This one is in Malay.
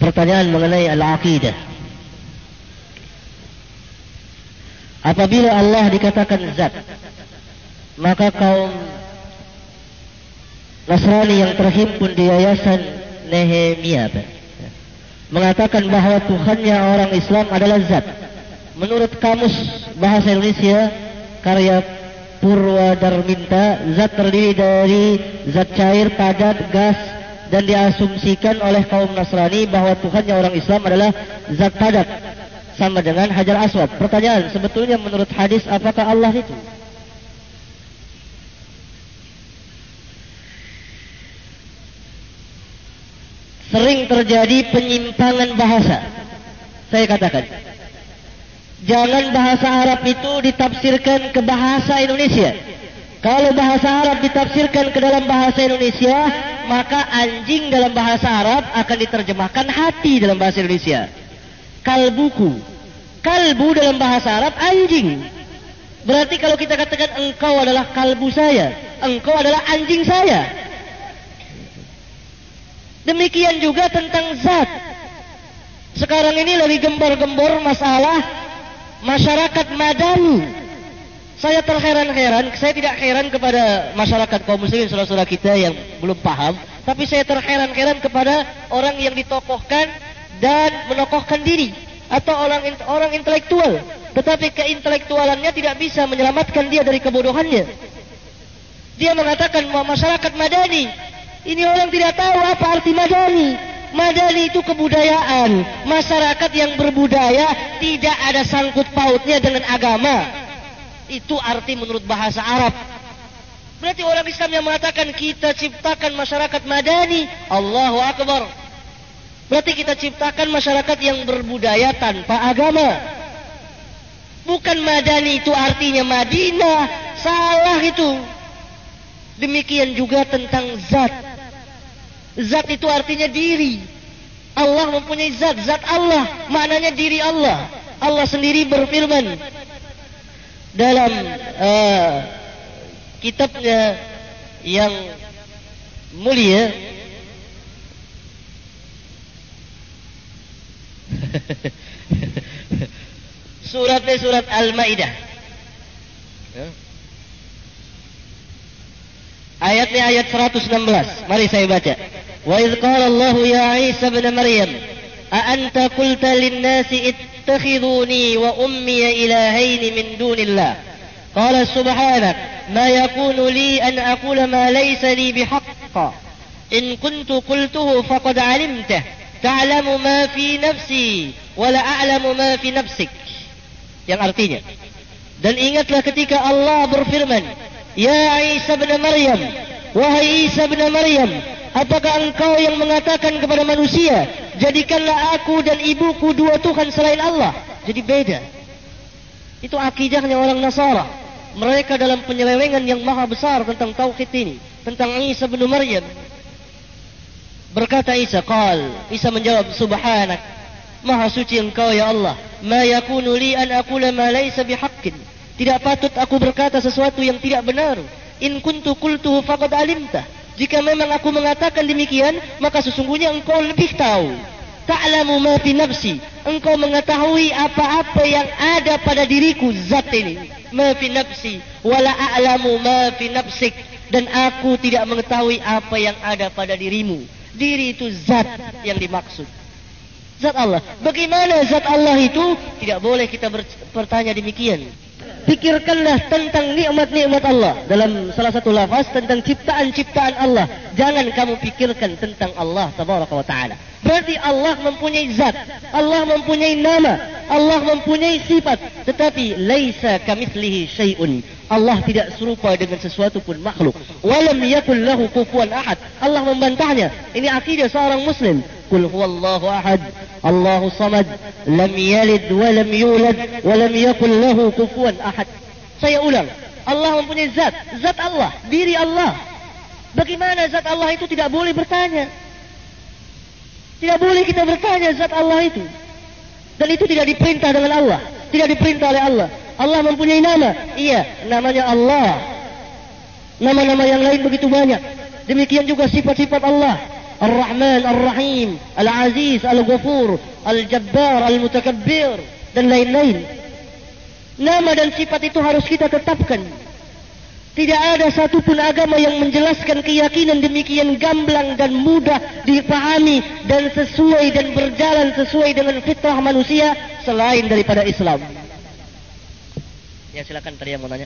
pertanyaan mengenai al-aqidah. Apabila Allah dikatakan zat, maka kaum Nasrani yang terhimpun di yayasan Nehemia mengatakan bahawa Tuhannya orang Islam adalah zat. Menurut kamus bahasa Indonesia karya Purwa Darminta, zat terdiri dari zat cair, padat, gas dan diasumsikan oleh kaum Nasrani bahawa Tuhannya orang Islam adalah zat padat sama dengan Hajar Aswad. Pertanyaan, sebetulnya menurut hadis apakah Allah itu? Sering terjadi penyimpangan bahasa. Saya katakan, jangan bahasa Arab itu ditafsirkan ke bahasa Indonesia. Kalau bahasa Arab ditafsirkan ke dalam bahasa Indonesia, maka anjing dalam bahasa Arab akan diterjemahkan hati dalam bahasa Indonesia. Kalbuku. Kalbu dalam bahasa Arab anjing. Berarti kalau kita katakan engkau adalah kalbu saya, engkau adalah anjing saya. Demikian juga tentang zat. Sekarang ini lagi gembor-gembor masalah masyarakat madani. Saya terheran-heran, saya tidak heran kepada masyarakat kaum muslimin saudara-saudara kita yang belum paham, tapi saya terheran-heran kepada orang yang ditokohkan dan menokohkan diri atau orang orang intelektual, tetapi keintelektualannya tidak bisa menyelamatkan dia dari kebodohannya. Dia mengatakan bahwa masyarakat madani ini orang tidak tahu apa arti madani. Madani itu kebudayaan. Masyarakat yang berbudaya tidak ada sangkut pautnya dengan agama. Itu arti menurut bahasa Arab. Berarti orang Islam yang mengatakan kita ciptakan masyarakat madani. Allahu Akbar. Berarti kita ciptakan masyarakat yang berbudaya tanpa agama. Bukan madani itu artinya Madinah. Salah itu. Demikian juga tentang zat. Zat itu artinya diri. Allah mempunyai zat. Zat Allah. Maknanya diri Allah. Allah sendiri berfirman dalam uh, kitabnya yang mulia. Suratnya surat Al-Maidah. Ya. ayatnya ayat 116 mari saya baca. Wa idh qala ya Isa ibn Maryam a anta qulta lin nasi اتخذوني وأمي إلهين من دون الله. قال سبحانك ما يكون لي أن أقول ما ليس لي بحق. إن كنت قلته فقد علمته. تعلم ما في نفسي ولا أعلم ما في نفسك. Yang artinya dan ingatlah ketika Allah berfirman ya Isa bin Maryam wahai Isa bin Maryam apakah engkau yang mengatakan kepada manusia jadikanlah aku dan ibuku dua Tuhan selain Allah. Jadi beda. Itu akidahnya orang Nasara. Mereka dalam penyelewengan yang maha besar tentang tauhid ini. Tentang Isa bin Maryam. Berkata Isa, Qal. Isa menjawab, Subhanak. Maha suci engkau ya Allah. Ma yakunu li an akula ma laysa bihaqqin. Tidak patut aku berkata sesuatu yang tidak benar. In kuntu kultuhu faqad alimtah. Jika memang aku mengatakan demikian, maka sesungguhnya engkau lebih tahu. Ta'lamu ma fi nafsi. Engkau mengetahui apa-apa yang ada pada diriku zat ini. Ma fi nafsi wala a'lamu ma fi nafsik dan aku tidak mengetahui apa yang ada pada dirimu. Diri itu zat yang dimaksud. Zat Allah. Bagaimana zat Allah itu? Tidak boleh kita bertanya demikian Pikirkanlah tentang nikmat-nikmat Allah dalam salah satu lafaz tentang ciptaan-ciptaan Allah. Jangan kamu pikirkan tentang Allah tabaraka wa taala. Berarti Allah mempunyai zat, Allah mempunyai nama, Allah mempunyai sifat, tetapi laisa kamitslihi syai'un. Allah tidak serupa dengan sesuatu pun makhluk. Walam yakul lahu kufuwan ahad. Allah membantahnya. Ini akidah seorang muslim. Kul huwallahu ahad. الله صمد لم يلد ولم يولد ولم يكن له كفوا أحد saya ulang Allah mempunyai zat zat Allah diri Allah bagaimana zat Allah itu tidak boleh bertanya tidak boleh kita bertanya zat Allah itu dan itu tidak diperintah dengan Allah tidak diperintah oleh Allah Allah mempunyai nama iya namanya Allah nama-nama yang lain begitu banyak demikian juga sifat-sifat Allah Ar-Rahman, Ar-Rahim, Al-Aziz, Al-Ghafur, Al-Jabbar, Al-Mutakabbir dan lain-lain. Nama dan sifat itu harus kita tetapkan. Tidak ada satu pun agama yang menjelaskan keyakinan demikian gamblang dan mudah dipahami dan sesuai dan berjalan sesuai dengan fitrah manusia selain daripada Islam. Ya silakan tadi yang mau tanya.